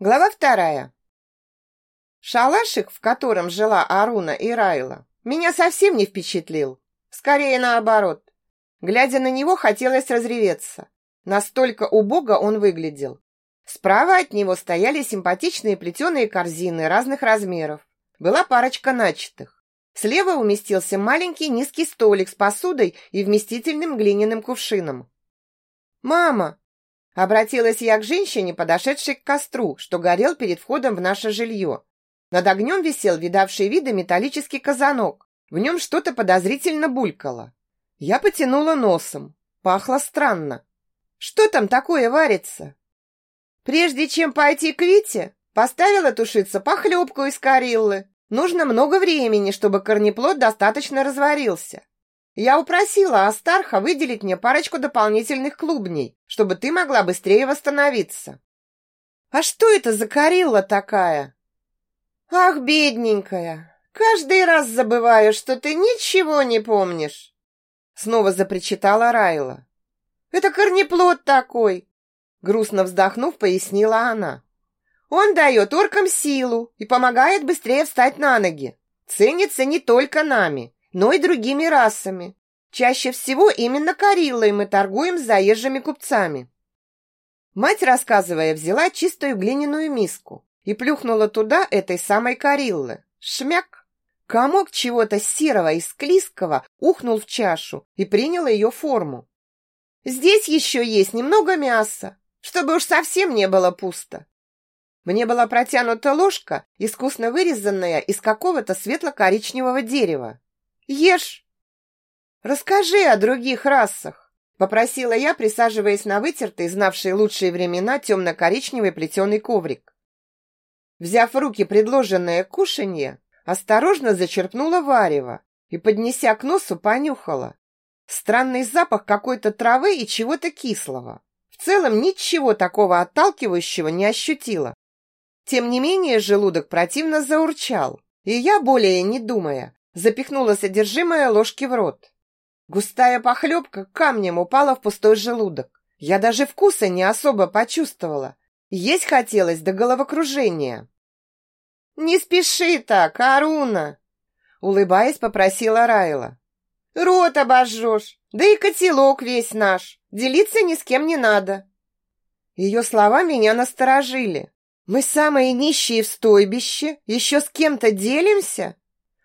Глава вторая. Шалашик, в котором жила Аруна и Райла, меня совсем не впечатлил. Скорее наоборот. Глядя на него, хотелось разреветься. Настолько убого он выглядел. Справа от него стояли симпатичные плетеные корзины разных размеров. Была парочка начатых. Слева уместился маленький низкий столик с посудой и вместительным глиняным кувшином. «Мама!» Обратилась я к женщине, подошедшей к костру, что горел перед входом в наше жилье. Над огнем висел видавший виды металлический казанок. В нем что-то подозрительно булькало. Я потянула носом. Пахло странно. Что там такое варится? Прежде чем пойти к Вите, поставила тушиться похлебку из кариллы. Нужно много времени, чтобы корнеплод достаточно разварился. Я упросила Астарха выделить мне парочку дополнительных клубней, чтобы ты могла быстрее восстановиться. А что это за Карилла такая? Ах, бедненькая, каждый раз забываю, что ты ничего не помнишь. Снова запричитала Райла. Это корнеплод такой, грустно вздохнув, пояснила она. Он дает оркам силу и помогает быстрее встать на ноги. Ценится не только нами, но и другими расами. Чаще всего именно Кариллой мы торгуем с заезжими купцами. Мать, рассказывая, взяла чистую глиняную миску и плюхнула туда этой самой Кариллы. Шмяк! Комок чего-то серого и склизкого ухнул в чашу и принял ее форму. Здесь еще есть немного мяса, чтобы уж совсем не было пусто. Мне была протянута ложка, искусно вырезанная из какого-то светло-коричневого дерева. Ешь. Расскажи о других расах, попросила я, присаживаясь на вытертый, знавший лучшие времена темно-коричневый плетеный коврик. Взяв в руки предложенное кушанье, осторожно зачерпнула варево и, поднеся к носу, понюхала. Странный запах какой-то травы и чего-то кислого. В целом ничего такого отталкивающего не ощутила. Тем не менее желудок противно заурчал, и я, более не думая, запихнула содержимое ложки в рот. Густая похлебка камнем упала в пустой желудок. Я даже вкуса не особо почувствовала. Есть хотелось до головокружения. «Не спеши так, Аруна!» Улыбаясь, попросила Райла. «Рот обожжешь, да и котелок весь наш. Делиться ни с кем не надо». Ее слова меня насторожили. «Мы самые нищие в стойбище, еще с кем-то делимся?»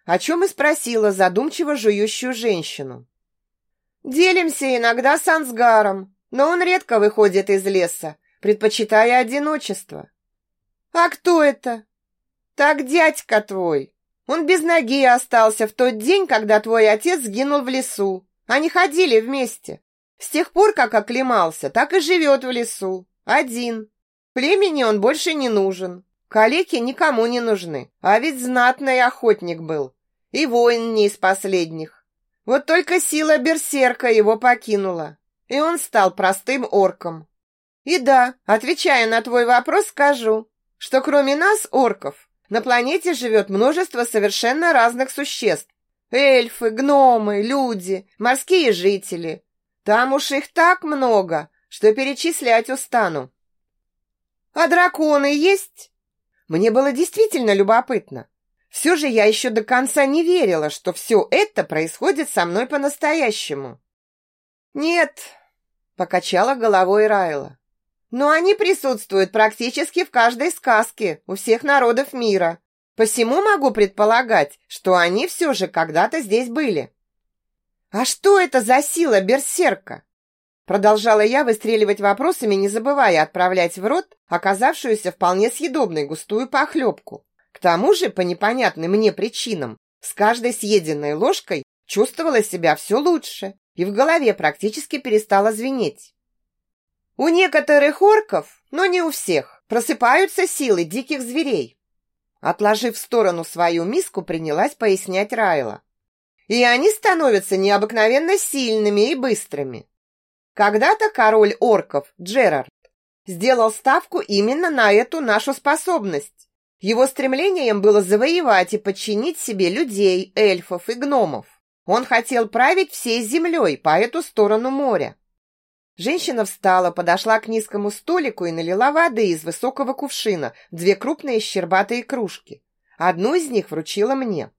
О чем и спросила задумчиво жующую женщину. «Делимся иногда с Ансгаром, но он редко выходит из леса, предпочитая одиночество». «А кто это?» «Так дядька твой. Он без ноги остался в тот день, когда твой отец сгинул в лесу. Они ходили вместе. С тех пор, как оклемался, так и живет в лесу. Один. Племени он больше не нужен. Калеки никому не нужны. А ведь знатный охотник был. И воин не из последних. Вот только сила берсерка его покинула, и он стал простым орком. И да, отвечая на твой вопрос, скажу, что кроме нас, орков, на планете живет множество совершенно разных существ. Эльфы, гномы, люди, морские жители. Там уж их так много, что перечислять устану. А драконы есть? Мне было действительно любопытно. Все же я еще до конца не верила, что все это происходит со мной по-настоящему. «Нет», — покачала головой Райла. «Но они присутствуют практически в каждой сказке у всех народов мира. Посему могу предполагать, что они все же когда-то здесь были». «А что это за сила берсерка?» Продолжала я выстреливать вопросами, не забывая отправлять в рот оказавшуюся вполне съедобной густую похлебку. К тому же, по непонятным мне причинам, с каждой съеденной ложкой чувствовала себя все лучше и в голове практически перестала звенеть. У некоторых орков, но не у всех, просыпаются силы диких зверей. Отложив в сторону свою миску, принялась пояснять Райла. И они становятся необыкновенно сильными и быстрыми. Когда-то король орков Джерард сделал ставку именно на эту нашу способность его стремлением было завоевать и подчинить себе людей, эльфов и гномов. Он хотел править всей землей по эту сторону моря. Женщина встала, подошла к низкому столику и налила воды из высокого кувшина в две крупные щербатые кружки. Одну из них вручила мне.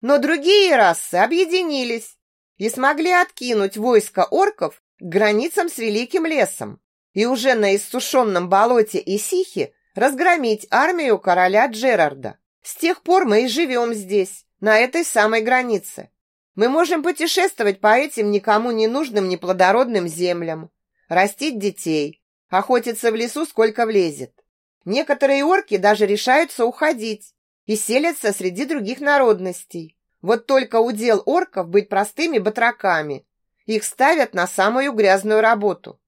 Но другие расы объединились и смогли откинуть войско орков к границам с Великим лесом и уже на иссушенном болоте Исихи разгромить армию короля Джерарда. С тех пор мы и живем здесь, на этой самой границе. Мы можем путешествовать по этим никому не нужным неплодородным землям, растить детей, охотиться в лесу сколько влезет. Некоторые орки даже решаются уходить и селятся среди других народностей. Вот только удел орков быть простыми батраками. Их ставят на самую грязную работу.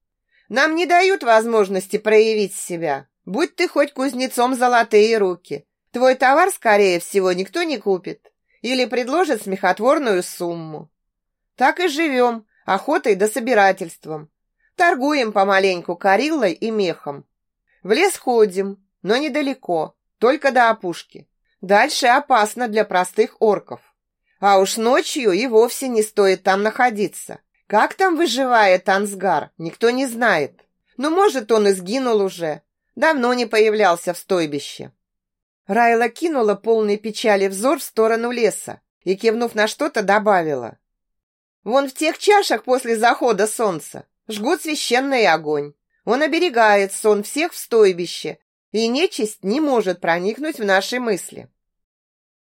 Нам не дают возможности проявить себя. Будь ты хоть кузнецом золотые руки. Твой товар, скорее всего, никто не купит. Или предложит смехотворную сумму. Так и живем, охотой да собирательством. Торгуем помаленьку кориллой и мехом. В лес ходим, но недалеко, только до опушки. Дальше опасно для простых орков. А уж ночью и вовсе не стоит там находиться. Как там выживает Ансгар, никто не знает. Ну, может, он и сгинул уже. Давно не появлялся в стойбище. Райла кинула полный печали взор в сторону леса и, кивнув на что-то, добавила. Вон в тех чашах после захода солнца жгут священный огонь. Он оберегает сон всех в стойбище, и нечисть не может проникнуть в наши мысли.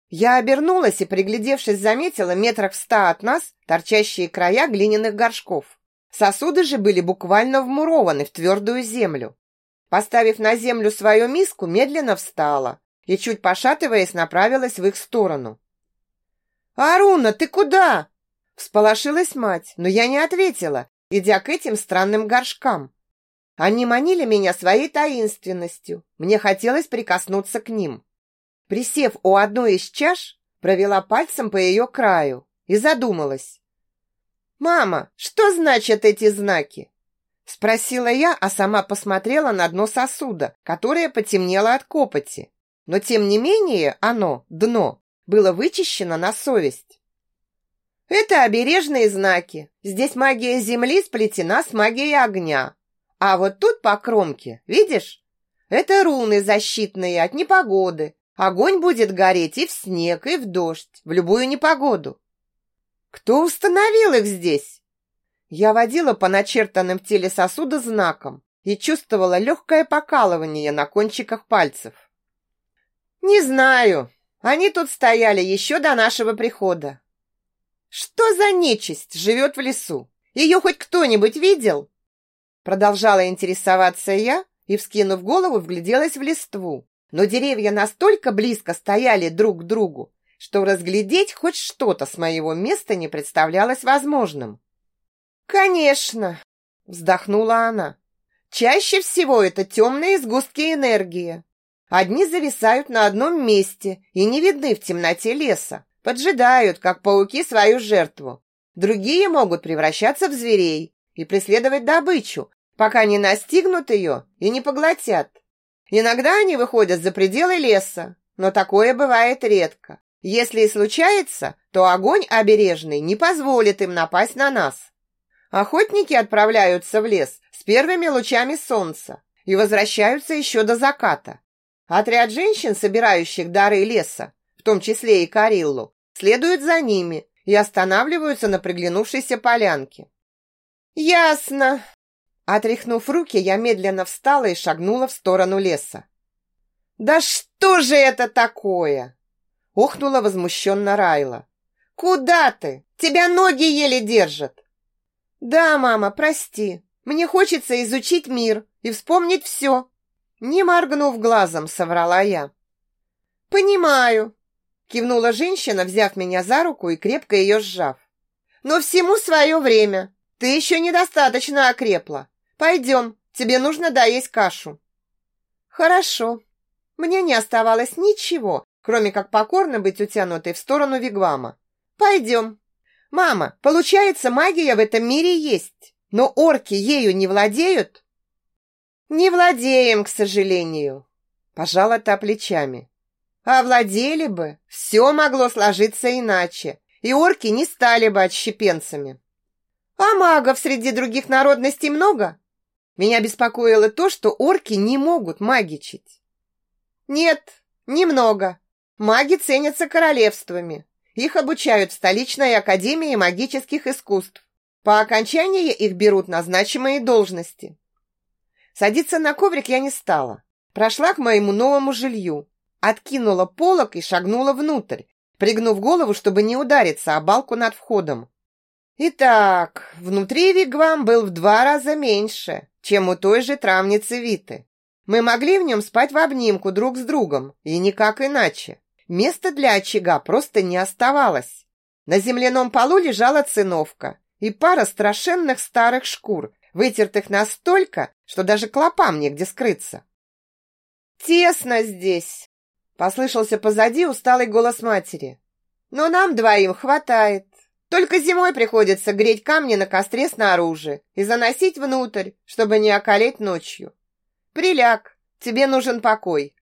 Я обернулась и, приглядевшись, заметила метрах в ста от нас торчащие края глиняных горшков. Сосуды же были буквально вмурованы в твердую землю. Поставив на землю свою миску, медленно встала и, чуть пошатываясь, направилась в их сторону. «Аруна, ты куда?» Всполошилась мать, но я не ответила, идя к этим странным горшкам. Они манили меня своей таинственностью. Мне хотелось прикоснуться к ним. Присев у одной из чаш, провела пальцем по ее краю и задумалась. «Мама, что значат эти знаки?» Спросила я, а сама посмотрела на дно сосуда, которое потемнело от копоти. Но тем не менее оно, дно, было вычищено на совесть. Это обережные знаки. Здесь магия земли сплетена с магией огня. А вот тут по кромке, видишь? Это руны защитные от непогоды, Огонь будет гореть и в снег, и в дождь, в любую непогоду. Кто установил их здесь? Я водила по начертанным в теле сосуда знаком и чувствовала легкое покалывание на кончиках пальцев. Не знаю. Они тут стояли еще до нашего прихода. Что за нечисть живет в лесу? Ее хоть кто-нибудь видел? Продолжала интересоваться я и, вскинув голову, вгляделась в листву но деревья настолько близко стояли друг к другу, что разглядеть хоть что-то с моего места не представлялось возможным. «Конечно!» – вздохнула она. «Чаще всего это темные сгустки энергии. Одни зависают на одном месте и не видны в темноте леса, поджидают, как пауки, свою жертву. Другие могут превращаться в зверей и преследовать добычу, пока не настигнут ее и не поглотят. Иногда они выходят за пределы леса, но такое бывает редко. Если и случается, то огонь обережный не позволит им напасть на нас. Охотники отправляются в лес с первыми лучами солнца и возвращаются еще до заката. Отряд женщин, собирающих дары леса, в том числе и Кариллу, следует за ними и останавливаются на приглянувшейся полянке. «Ясно», Отряхнув руки, я медленно встала и шагнула в сторону леса. «Да что же это такое?» Охнула возмущенно Райла. «Куда ты? Тебя ноги еле держат!» «Да, мама, прости. Мне хочется изучить мир и вспомнить все». Не моргнув глазом, соврала я. «Понимаю», — кивнула женщина, взяв меня за руку и крепко ее сжав. «Но всему свое время. Ты еще недостаточно окрепла. Пойдем, тебе нужно доесть кашу. Хорошо. Мне не оставалось ничего, кроме как покорно быть утянутой в сторону Вигвама. Пойдем. Мама, получается, магия в этом мире есть, но орки ею не владеют? Не владеем, к сожалению. Пожала та плечами. А владели бы, все могло сложиться иначе, и орки не стали бы отщепенцами. А магов среди других народностей много? Меня беспокоило то, что орки не могут магичить. Нет, немного. Маги ценятся королевствами. Их обучают в столичной академии магических искусств. По окончании их берут на значимые должности. Садиться на коврик я не стала. Прошла к моему новому жилью, откинула полок и шагнула внутрь, пригнув голову, чтобы не удариться о балку над входом. Итак, внутри вигвам был в два раза меньше, чем у той же травницы Виты. Мы могли в нем спать в обнимку друг с другом, и никак иначе. Места для очага просто не оставалось. На земляном полу лежала циновка и пара страшенных старых шкур, вытертых настолько, что даже клопам негде скрыться. «Тесно здесь!» — послышался позади усталый голос матери. «Но нам двоим хватает. Только зимой приходится греть камни на костре снаружи и заносить внутрь, чтобы не околеть ночью. Приляг, тебе нужен покой.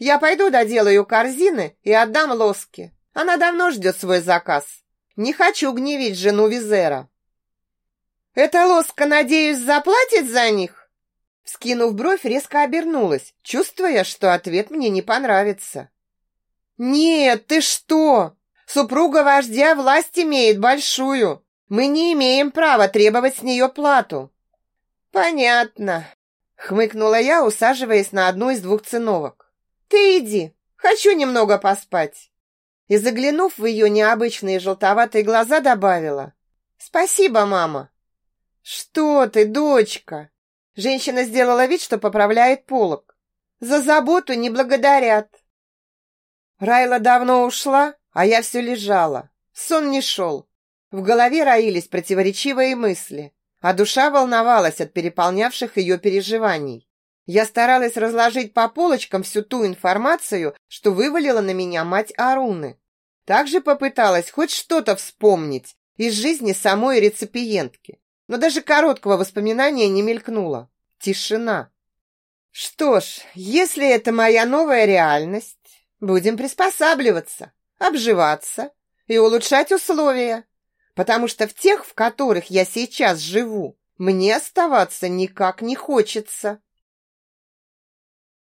Я пойду доделаю корзины и отдам Лоске. Она давно ждет свой заказ. Не хочу гневить жену Визера». «Эта Лоска, надеюсь, заплатит за них?» Скинув бровь, резко обернулась, чувствуя, что ответ мне не понравится. «Нет, ты что? Супруга вождя власть имеет большую. Мы не имеем права требовать с нее плату». «Понятно», — хмыкнула я, усаживаясь на одну из двух циновок. «Ты иди, хочу немного поспать». И, заглянув в ее необычные желтоватые глаза, добавила. «Спасибо, мама». «Что ты, дочка?» Женщина сделала вид, что поправляет полок. За заботу не благодарят. Райла давно ушла, а я все лежала. Сон не шел. В голове роились противоречивые мысли, а душа волновалась от переполнявших ее переживаний. Я старалась разложить по полочкам всю ту информацию, что вывалила на меня мать Аруны. Также попыталась хоть что-то вспомнить из жизни самой реципиентки, но даже короткого воспоминания не мелькнуло. Тишина. Что ж, если это моя новая реальность, будем приспосабливаться, обживаться и улучшать условия, потому что в тех, в которых я сейчас живу, мне оставаться никак не хочется.